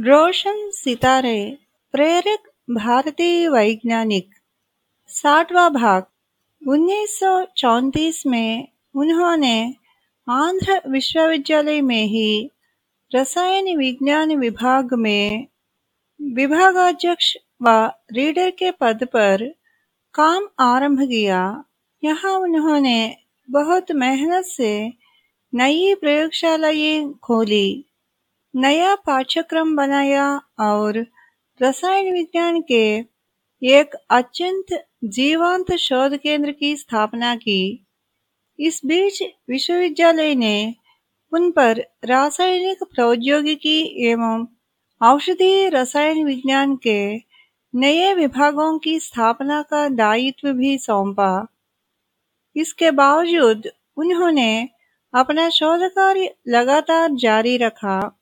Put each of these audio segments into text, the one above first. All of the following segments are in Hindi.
रोशन सितारे, प्रेरक भारतीय वैज्ञानिक साठवा भाग। 1934 में उन्होंने आंध्र विश्वविद्यालय में ही रसायन विज्ञान विभाग में विभागाध्यक्ष व रीडर के पद पर काम आरंभ किया। यहाँ उन्होंने बहुत मेहनत से नई प्रयोगशालाएँ खोली। नया पाठ्यक्रम बनाया और रसायन विज्ञान के एक अत्यंत जीवंत शोध केंद्र की स्थापना की। इस बीच विश्वविद्यालय ने उन पर रासायनिक प्रौद्योगिकी एवं औषधीय रसायन विज्ञान के नए विभागों की स्थापना का दायित्व भी सौंपा। इसके बावजूद उन्होंने अपना शोध कार्य लगातार जारी रखा।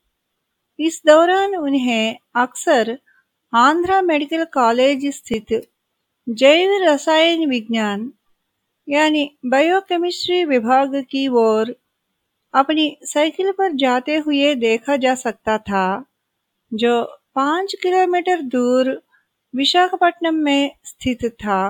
इस दौरान उन्हें अक्सर आंध्रा मेडिकल कॉलेज स्थित जैव रसायन विज्ञान, यानी बायोकेमिस्ट्री विभाग की ओर अपनी साइकिल पर जाते हुए देखा जा सकता था, जो पाँच किलोमीटर दूर विशाखापट्टनम में स्थित था।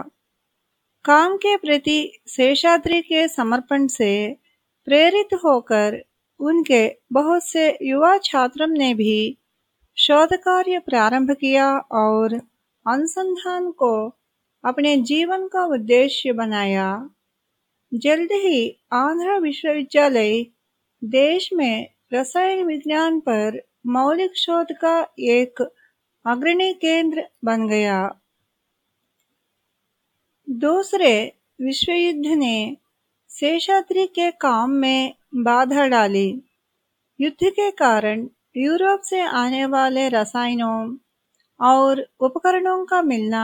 काम के प्रति शेषाद्री के समर्पण से प्रेरित होकर उनके बहुत से युवा छात्रों ने भी शोध कार्य प्रारंभ किया और अनुसंधान को अपने जीवन का उद्देश्य बनाया। जल्द ही आंध्र विश्वविद्यालय देश में रसायन विज्ञान पर मौलिक शोध का एक अग्रणी केंद्र बन गया। दूसरे विश्व युद्ध ने शेषाद्री के काम में बाधा डाली। युद्ध के कारण यूरोप से आने वाले रसायनों और उपकरणों का मिलना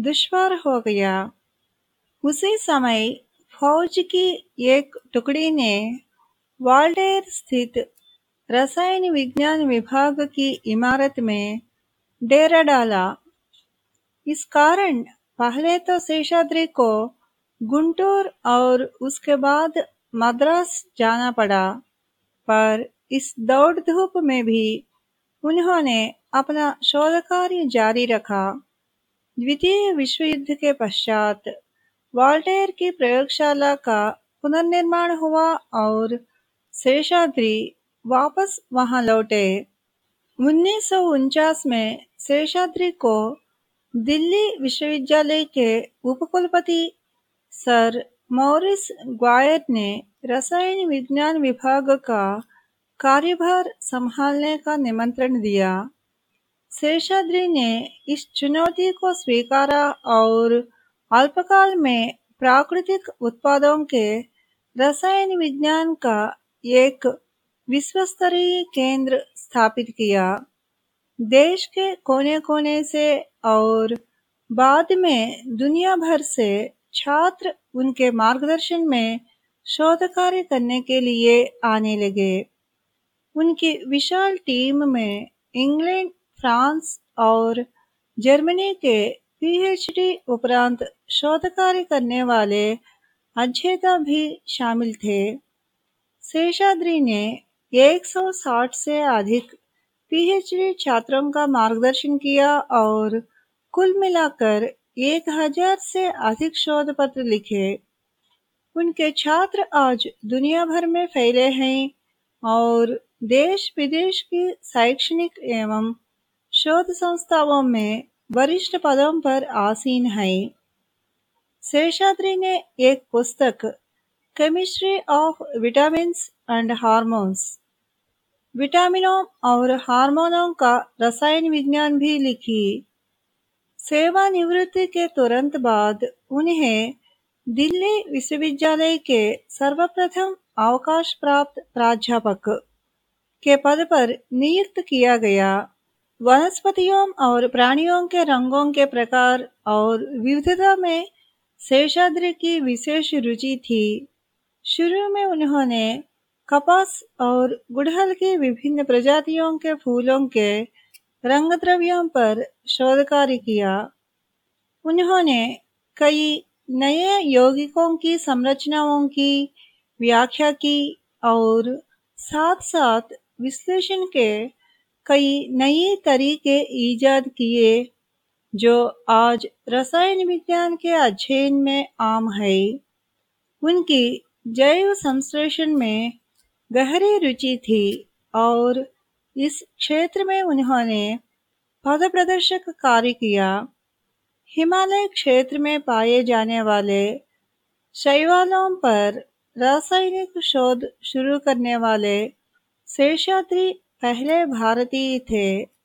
दुश्वार हो गया। उसी समय फौज की एक टुकड़ी ने वाल्टेर स्थित रसायन विज्ञान विभाग की इमारत में डेरा डाला। इस कारण पहले तो शेषाद्री को गुंटूर और उसके बाद मद्रास जाना पड़ा, पर इस दौड़ धूप में भी उन्होंने अपना शोध कार्य जारी रखा। द्वितीय विश्व युद्ध के पश्चात वाल्टेर की प्रयोगशाला का पुनर्निर्माण हुआ और शेषाद्री वापस वहाँ लौटे। उन्नीस सौ उनचास में शेषाद्री को दिल्ली विश्वविद्यालय के उपकुलपति सर मॉरिस ग्वायर ने रसायन विज्ञान विभाग का कार्यभार संभालने का निमंत्रण दिया। शेषाद्री ने इस चुनौती को स्वीकारा और अल्पकाल में प्राकृतिक उत्पादों के रसायन विज्ञान का एक विश्वस्तरीय केंद्र स्थापित किया। देश के कोने कोने से और बाद में दुनिया भर से छात्र उनके मार्गदर्शन में शोध कार्य करने के लिए आने लगे। उनकी विशाल टीम में इंग्लैंड, फ्रांस और जर्मनी के पीएचडी उपरांत शोध कार्य करने वाले अध्येता भी शामिल थे। शेषाद्री ने 160 से अधिक पीएचडी छात्रों का मार्गदर्शन किया और कुल मिलाकर एक हज़ार से अधिक शोध पत्र लिखे। उनके छात्र आज दुनिया भर में फैले हैं और देश विदेश की शैक्षणिक एवं शोध संस्थाओं में वरिष्ठ पदों पर आसीन हैं। शेषाद्री ने एक पुस्तक chemistry of vitamin and hormones विटामिनों और हार्मोनों का रसायन विज्ञान भी लिखी। सेवानिवृत्ति के तुरंत बाद उन्हें दिल्ली विश्वविद्यालय के सर्वप्रथम अवकाश प्राप्त प्राध्यापक के पद पर नियुक्त किया गया। वनस्पतियों और प्राणियों के रंगों के प्रकार और विविधता में शेषाद्रि की विशेष रुचि थी। शुरू में उन्होंने कपास और गुड़हल की विभिन्न प्रजातियों के फूलों के रंग द्रव्यों पर शोध कार्य किया। उन्होंने कई नए यौगिकों की संरचनाओं की व्याख्या की और साथ साथ विश्लेषण के कई नए तरीके ईजाद किए, जो आज रसायन विज्ञान के अध्ययन में आम है। उनकी जैव संश्लेषण में गहरी रुचि थी और इस क्षेत्र में उन्होंने पद प्रदर्शक कार्य किया। हिमालय क्षेत्र में पाए जाने वाले शैवालों पर रासायनिक शोध शुरू करने वाले शेषाद्री पहले भारतीय थे।